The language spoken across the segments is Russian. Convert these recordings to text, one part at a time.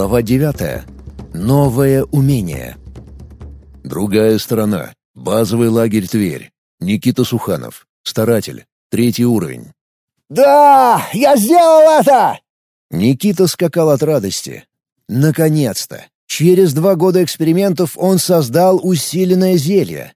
Глава 9. Новое умение. Другая сторона. Базовый лагерь Тверь. Никита Суханов. Старатель. Третий уровень. «Да! Я сделал это!» Никита скакал от радости. Наконец-то! Через два года экспериментов он создал усиленное зелье.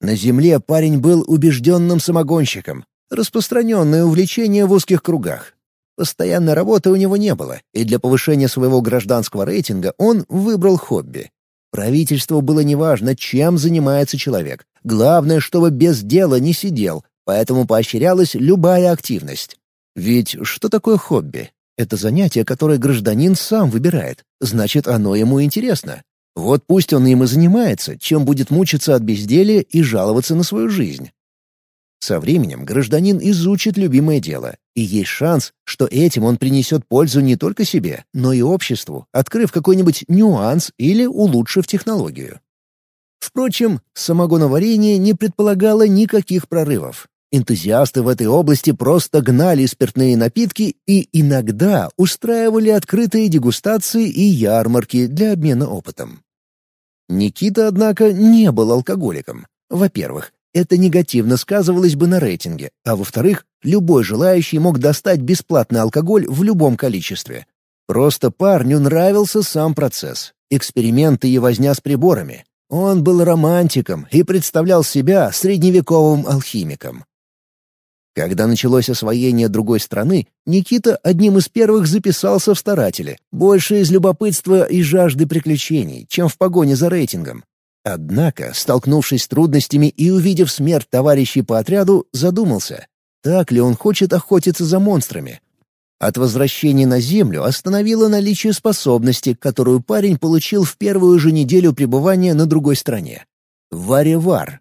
На Земле парень был убежденным самогонщиком. Распространенное увлечение в узких кругах. Постоянной работы у него не было, и для повышения своего гражданского рейтинга он выбрал хобби. Правительству было неважно, чем занимается человек. Главное, чтобы без дела не сидел, поэтому поощрялась любая активность. Ведь что такое хобби? Это занятие, которое гражданин сам выбирает. Значит, оно ему интересно. Вот пусть он им и занимается, чем будет мучиться от безделия и жаловаться на свою жизнь. Со временем гражданин изучит любимое дело, и есть шанс, что этим он принесет пользу не только себе, но и обществу, открыв какой-нибудь нюанс или улучшив технологию. Впрочем, самогоноварение не предполагало никаких прорывов. Энтузиасты в этой области просто гнали спиртные напитки и иногда устраивали открытые дегустации и ярмарки для обмена опытом. Никита, однако, не был алкоголиком. Во-первых, это негативно сказывалось бы на рейтинге, а во-вторых, любой желающий мог достать бесплатный алкоголь в любом количестве. Просто парню нравился сам процесс, эксперименты и возня с приборами. Он был романтиком и представлял себя средневековым алхимиком. Когда началось освоение другой страны, Никита одним из первых записался в старатели, больше из любопытства и жажды приключений, чем в погоне за рейтингом. Однако, столкнувшись с трудностями и увидев смерть товарищей по отряду, задумался, так ли он хочет охотиться за монстрами. От возвращения на Землю остановило наличие способности, которую парень получил в первую же неделю пребывания на другой стране. Варевар.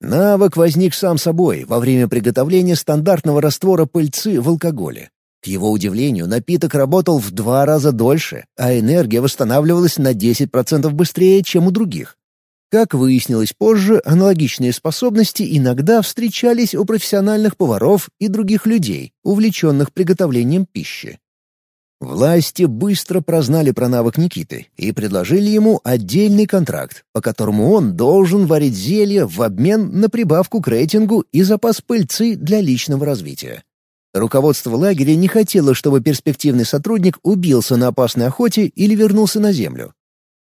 Навык возник сам собой во время приготовления стандартного раствора пыльцы в алкоголе. К его удивлению, напиток работал в два раза дольше, а энергия восстанавливалась на 10% быстрее, чем у других. Как выяснилось позже, аналогичные способности иногда встречались у профессиональных поваров и других людей, увлеченных приготовлением пищи. Власти быстро прознали про навык Никиты и предложили ему отдельный контракт, по которому он должен варить зелье в обмен на прибавку к рейтингу и запас пыльцы для личного развития. Руководство лагеря не хотело, чтобы перспективный сотрудник убился на опасной охоте или вернулся на землю.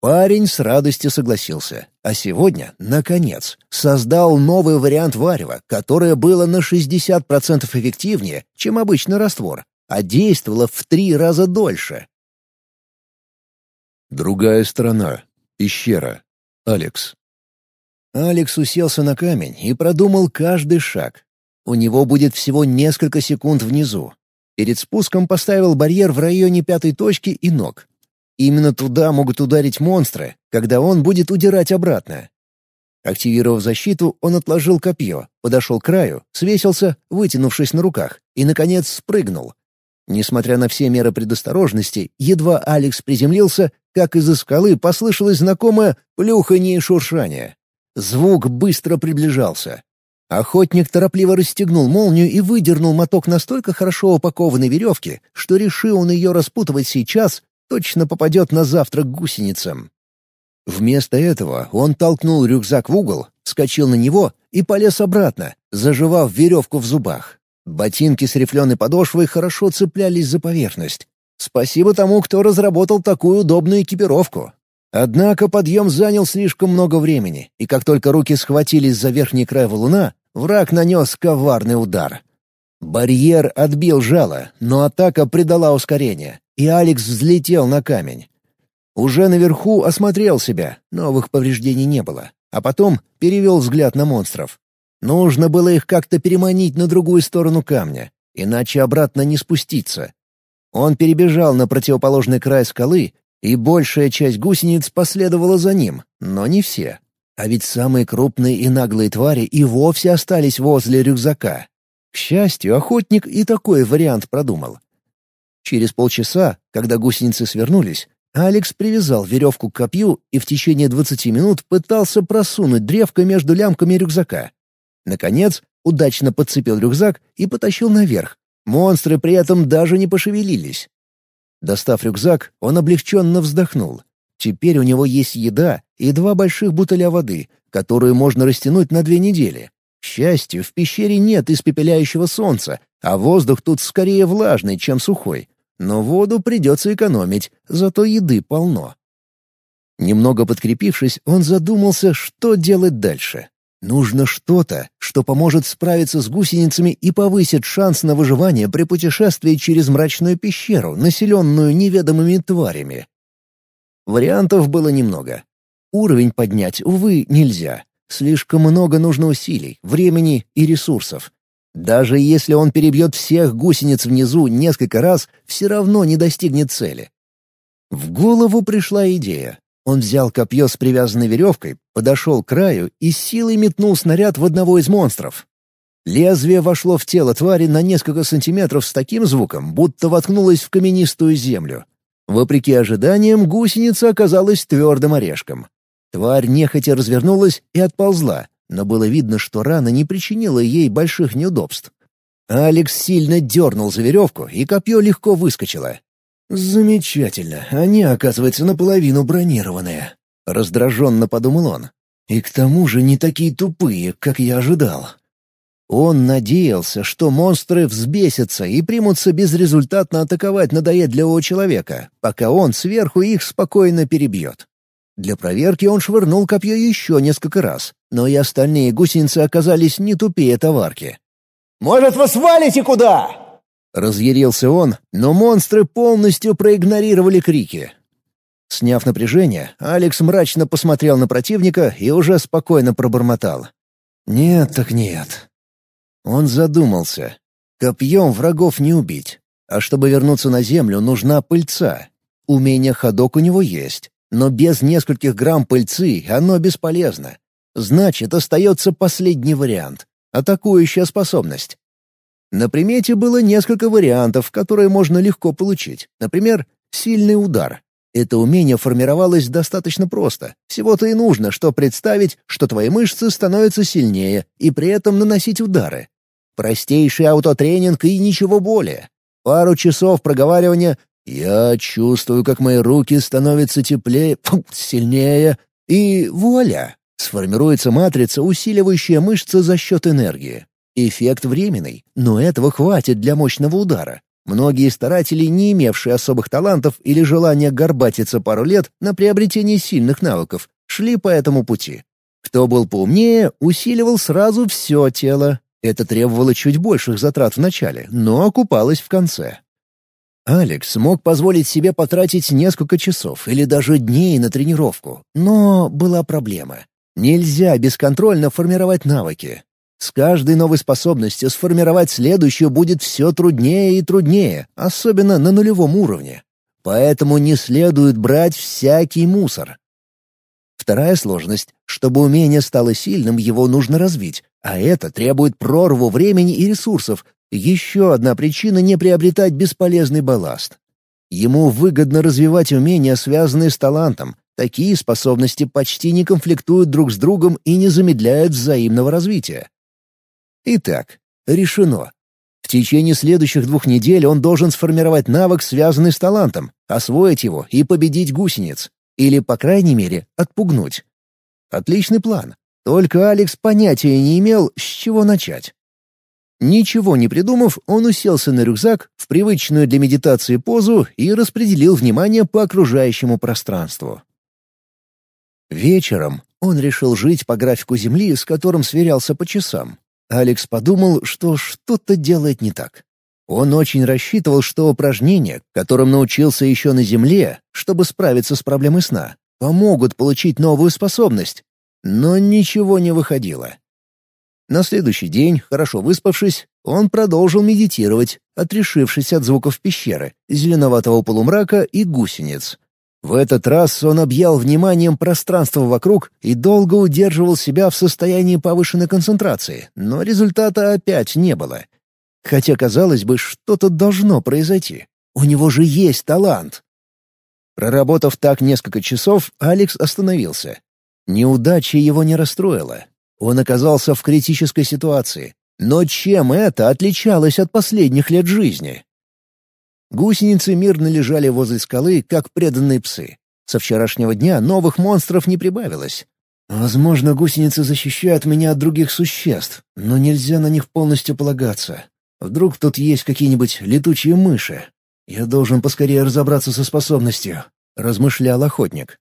Парень с радостью согласился, а сегодня, наконец, создал новый вариант варева, которое было на 60% эффективнее, чем обычный раствор, а действовало в три раза дольше. Другая сторона. Пещера. Алекс. Алекс уселся на камень и продумал каждый шаг. У него будет всего несколько секунд внизу. Перед спуском поставил барьер в районе пятой точки и ног, Именно туда могут ударить монстры, когда он будет удирать обратно. Активировав защиту, он отложил копье, подошел к краю, свесился, вытянувшись на руках, и, наконец, спрыгнул. Несмотря на все меры предосторожности, едва Алекс приземлился, как из-за скалы послышалось знакомое плюханье и шуршание. Звук быстро приближался. Охотник торопливо расстегнул молнию и выдернул моток настолько хорошо упакованной веревки, что решил он ее распутывать сейчас, точно попадет на завтрак гусеницам. Вместо этого он толкнул рюкзак в угол, вскочил на него и полез обратно, заживав веревку в зубах. Ботинки с рифленой подошвой хорошо цеплялись за поверхность. Спасибо тому, кто разработал такую удобную экипировку. Однако подъем занял слишком много времени, и как только руки схватились за верхний край валуна, враг нанес коварный удар. Барьер отбил жало, но атака придала ускорение и Алекс взлетел на камень. Уже наверху осмотрел себя, новых повреждений не было, а потом перевел взгляд на монстров. Нужно было их как-то переманить на другую сторону камня, иначе обратно не спуститься. Он перебежал на противоположный край скалы, и большая часть гусениц последовала за ним, но не все. А ведь самые крупные и наглые твари и вовсе остались возле рюкзака. К счастью, охотник и такой вариант продумал. Через полчаса, когда гусеницы свернулись, Алекс привязал веревку к копью и в течение 20 минут пытался просунуть древко между лямками рюкзака. Наконец, удачно подцепил рюкзак и потащил наверх. Монстры при этом даже не пошевелились. Достав рюкзак, он облегченно вздохнул. Теперь у него есть еда и два больших бутыля воды, которую можно растянуть на две недели. К счастью, в пещере нет испепеляющего солнца, а воздух тут скорее влажный, чем сухой. Но воду придется экономить, зато еды полно. Немного подкрепившись, он задумался, что делать дальше. Нужно что-то, что поможет справиться с гусеницами и повысит шанс на выживание при путешествии через мрачную пещеру, населенную неведомыми тварями. Вариантов было немного. Уровень поднять, увы, нельзя. Слишком много нужно усилий, времени и ресурсов. Даже если он перебьет всех гусениц внизу несколько раз, все равно не достигнет цели. В голову пришла идея. Он взял копье с привязанной веревкой, подошел к краю и силой метнул снаряд в одного из монстров. Лезвие вошло в тело твари на несколько сантиметров с таким звуком, будто воткнулось в каменистую землю. Вопреки ожиданиям, гусеница оказалась твердым орешком. Тварь нехотя развернулась и отползла, но было видно, что рана не причинила ей больших неудобств. Алекс сильно дернул за веревку, и копье легко выскочило. «Замечательно, они, оказывается, наполовину бронированные», — раздраженно подумал он. «И к тому же не такие тупые, как я ожидал». Он надеялся, что монстры взбесятся и примутся безрезультатно атаковать надоедливого человека, пока он сверху их спокойно перебьет. Для проверки он швырнул копье еще несколько раз, но и остальные гусеницы оказались не тупее товарки. «Может, вы свалите куда?» Разъярился он, но монстры полностью проигнорировали крики. Сняв напряжение, Алекс мрачно посмотрел на противника и уже спокойно пробормотал. «Нет так нет». Он задумался. Копьем врагов не убить. А чтобы вернуться на землю, нужна пыльца. Умение ходок у него есть, но без нескольких грамм пыльцы оно бесполезно. Значит, остается последний вариант — атакующая способность. На примете было несколько вариантов, которые можно легко получить. Например, сильный удар. Это умение формировалось достаточно просто. Всего-то и нужно, что представить, что твои мышцы становятся сильнее, и при этом наносить удары. Простейший аутотренинг и ничего более. Пару часов проговаривания я чувствую, как мои руки становятся теплее, сильнее, и вуаля! Сформируется матрица, усиливающая мышцы за счет энергии. Эффект временный, но этого хватит для мощного удара. Многие старатели, не имевшие особых талантов или желания горбатиться пару лет на приобретение сильных навыков, шли по этому пути. Кто был поумнее, усиливал сразу все тело. Это требовало чуть больших затрат в начале, но окупалось в конце. Алекс мог позволить себе потратить несколько часов или даже дней на тренировку, но была проблема. Нельзя бесконтрольно формировать навыки. С каждой новой способностью сформировать следующую будет все труднее и труднее, особенно на нулевом уровне. Поэтому не следует брать всякий мусор. Вторая сложность — чтобы умение стало сильным, его нужно развить, а это требует прорву времени и ресурсов, еще одна причина не приобретать бесполезный балласт. Ему выгодно развивать умения, связанные с талантом. Такие способности почти не конфликтуют друг с другом и не замедляют взаимного развития. Итак, решено. В течение следующих двух недель он должен сформировать навык, связанный с талантом, освоить его и победить гусениц. Или, по крайней мере, отпугнуть. Отличный план. Только Алекс понятия не имел, с чего начать. Ничего не придумав, он уселся на рюкзак в привычную для медитации позу и распределил внимание по окружающему пространству. Вечером он решил жить по графику Земли, с которым сверялся по часам. Алекс подумал, что что-то делает не так. Он очень рассчитывал, что упражнения, которым научился еще на Земле, чтобы справиться с проблемой сна, помогут получить новую способность. Но ничего не выходило. На следующий день, хорошо выспавшись, он продолжил медитировать, отрешившись от звуков пещеры, зеленоватого полумрака и гусениц. В этот раз он объял вниманием пространство вокруг и долго удерживал себя в состоянии повышенной концентрации, но результата опять не было. Хотя, казалось бы, что-то должно произойти. У него же есть талант. Проработав так несколько часов, Алекс остановился. Неудача его не расстроила. Он оказался в критической ситуации. Но чем это отличалось от последних лет жизни? Гусеницы мирно лежали возле скалы, как преданные псы. Со вчерашнего дня новых монстров не прибавилось. Возможно, гусеницы защищают меня от других существ, но нельзя на них полностью полагаться. Вдруг тут есть какие-нибудь летучие мыши. Я должен поскорее разобраться со способностью, — размышлял охотник.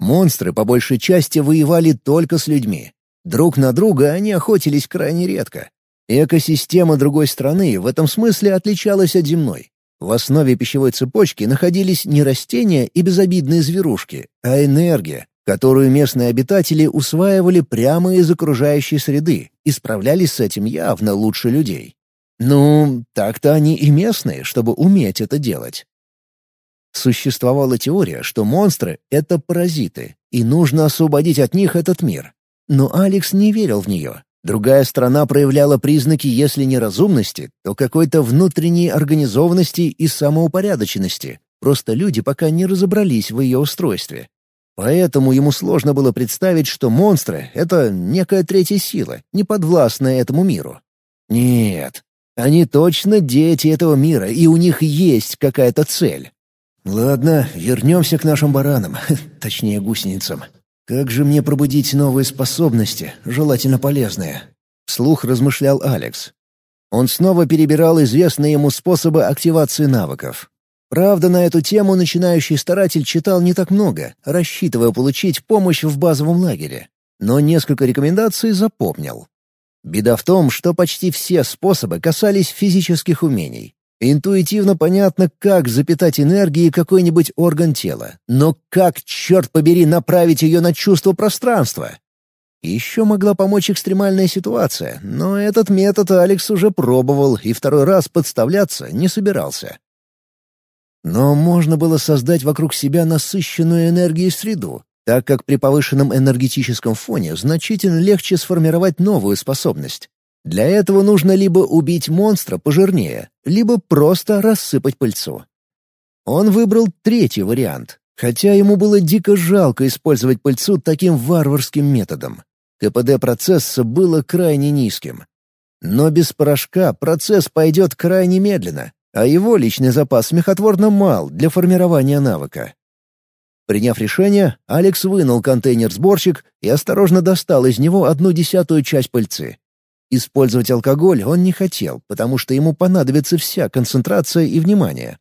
Монстры по большей части воевали только с людьми. Друг на друга они охотились крайне редко. Экосистема другой страны в этом смысле отличалась от земной. В основе пищевой цепочки находились не растения и безобидные зверушки, а энергия, которую местные обитатели усваивали прямо из окружающей среды и справлялись с этим явно лучше людей. Ну, так-то они и местные, чтобы уметь это делать. Существовала теория, что монстры — это паразиты, и нужно освободить от них этот мир. Но Алекс не верил в нее. Другая страна проявляла признаки, если не разумности, то какой-то внутренней организованности и самоупорядоченности. Просто люди пока не разобрались в ее устройстве. Поэтому ему сложно было представить, что монстры — это некая третья сила, не подвластная этому миру. Нет, они точно дети этого мира, и у них есть какая-то цель. Ладно, вернемся к нашим баранам, точнее гусеницам. «Как же мне пробудить новые способности, желательно полезные?» — вслух размышлял Алекс. Он снова перебирал известные ему способы активации навыков. Правда, на эту тему начинающий старатель читал не так много, рассчитывая получить помощь в базовом лагере. Но несколько рекомендаций запомнил. Беда в том, что почти все способы касались физических умений. Интуитивно понятно, как запитать энергией какой-нибудь орган тела, но как, черт побери, направить ее на чувство пространства? Еще могла помочь экстремальная ситуация, но этот метод Алекс уже пробовал и второй раз подставляться не собирался. Но можно было создать вокруг себя насыщенную энергией среду, так как при повышенном энергетическом фоне значительно легче сформировать новую способность. Для этого нужно либо убить монстра пожирнее, либо просто рассыпать пыльцу. Он выбрал третий вариант, хотя ему было дико жалко использовать пыльцу таким варварским методом. КПД процесса было крайне низким. Но без порошка процесс пойдет крайне медленно, а его личный запас смехотворно мал для формирования навыка. Приняв решение, Алекс вынул контейнер-сборщик и осторожно достал из него одну десятую часть пыльцы. Использовать алкоголь он не хотел, потому что ему понадобится вся концентрация и внимание.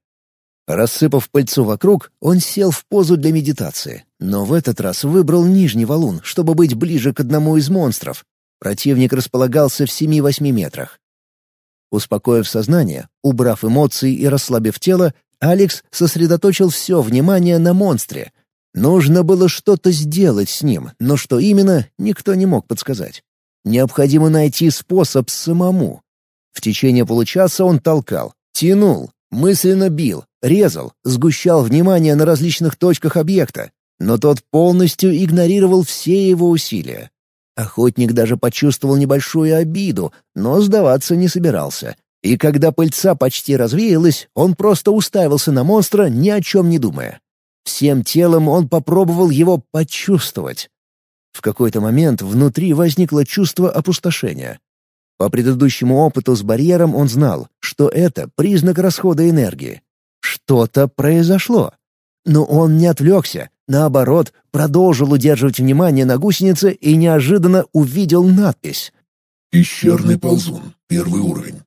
Рассыпав пыльцу вокруг, он сел в позу для медитации, но в этот раз выбрал нижний валун, чтобы быть ближе к одному из монстров. Противник располагался в 7-8 метрах. Успокоив сознание, убрав эмоции и расслабив тело, Алекс сосредоточил все внимание на монстре. Нужно было что-то сделать с ним, но что именно, никто не мог подсказать. Необходимо найти способ самому. В течение получаса он толкал, тянул, мысленно бил, резал, сгущал внимание на различных точках объекта, но тот полностью игнорировал все его усилия. Охотник даже почувствовал небольшую обиду, но сдаваться не собирался. И когда пыльца почти развеялась, он просто уставился на монстра, ни о чем не думая. Всем телом он попробовал его почувствовать. В какой-то момент внутри возникло чувство опустошения. По предыдущему опыту с барьером он знал, что это признак расхода энергии. Что-то произошло. Но он не отвлекся, наоборот, продолжил удерживать внимание на гусенице и неожиданно увидел надпись. «Пещерный ползун. Первый уровень».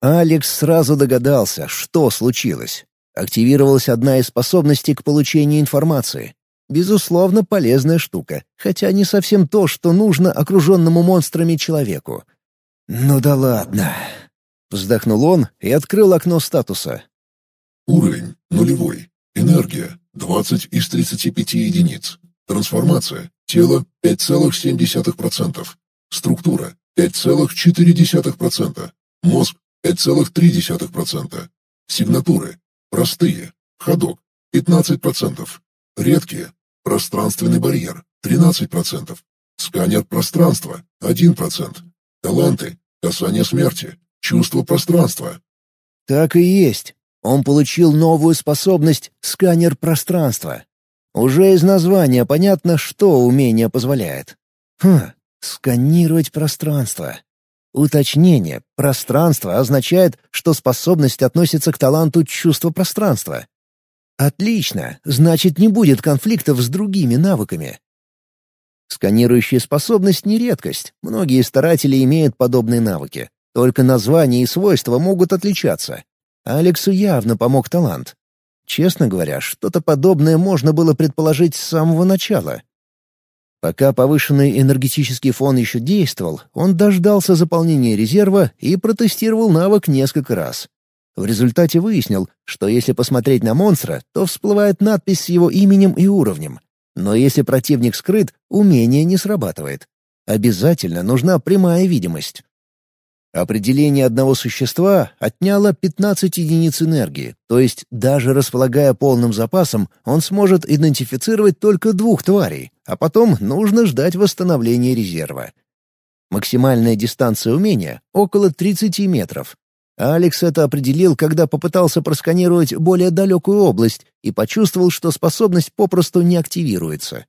Алекс сразу догадался, что случилось. Активировалась одна из способностей к получению информации. Безусловно, полезная штука, хотя не совсем то, что нужно окруженному монстрами человеку. «Ну да ладно». Вздохнул он и открыл окно статуса. Уровень нулевой. Энергия 20 из 35 единиц. Трансформация. Тело 5,7%. Структура 5,4%. Мозг 5,3%. Сигнатуры. Простые. Ходок 15%. Редкие. Пространственный барьер — 13%. Сканер пространства — 1%. Таланты, касание смерти, чувство пространства. Так и есть. Он получил новую способность — сканер пространства. Уже из названия понятно, что умение позволяет. Хм, сканировать пространство. Уточнение «пространство» означает, что способность относится к таланту чувства пространства. Отлично, значит не будет конфликтов с другими навыками. Сканирующая способность не редкость, многие старатели имеют подобные навыки. Только названия и свойства могут отличаться. Алексу явно помог талант. Честно говоря, что-то подобное можно было предположить с самого начала. Пока повышенный энергетический фон еще действовал, он дождался заполнения резерва и протестировал навык несколько раз. В результате выяснил, что если посмотреть на монстра, то всплывает надпись с его именем и уровнем. Но если противник скрыт, умение не срабатывает. Обязательно нужна прямая видимость. Определение одного существа отняло 15 единиц энергии, то есть даже располагая полным запасом, он сможет идентифицировать только двух тварей, а потом нужно ждать восстановления резерва. Максимальная дистанция умения — около 30 метров. Алекс это определил, когда попытался просканировать более далекую область и почувствовал, что способность попросту не активируется.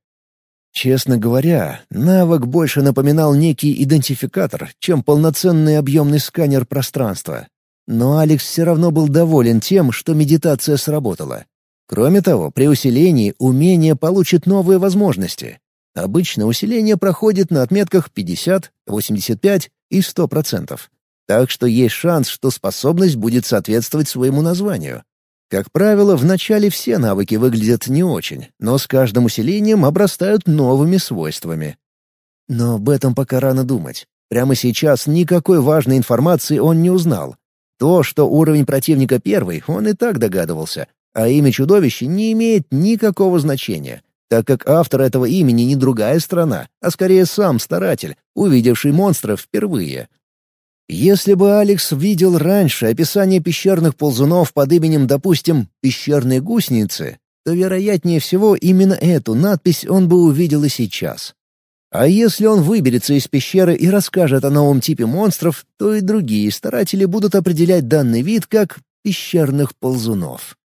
Честно говоря, навык больше напоминал некий идентификатор, чем полноценный объемный сканер пространства. Но Алекс все равно был доволен тем, что медитация сработала. Кроме того, при усилении умение получит новые возможности. Обычно усиление проходит на отметках 50, 85 и 100%. Так что есть шанс, что способность будет соответствовать своему названию. Как правило, вначале все навыки выглядят не очень, но с каждым усилением обрастают новыми свойствами. Но об этом пока рано думать. Прямо сейчас никакой важной информации он не узнал. То, что уровень противника первый, он и так догадывался, а имя чудовища не имеет никакого значения, так как автор этого имени не другая страна, а скорее сам старатель, увидевший монстра впервые. Если бы Алекс видел раньше описание пещерных ползунов под именем, допустим, «пещерные гусеницы», то, вероятнее всего, именно эту надпись он бы увидел и сейчас. А если он выберется из пещеры и расскажет о новом типе монстров, то и другие старатели будут определять данный вид как «пещерных ползунов».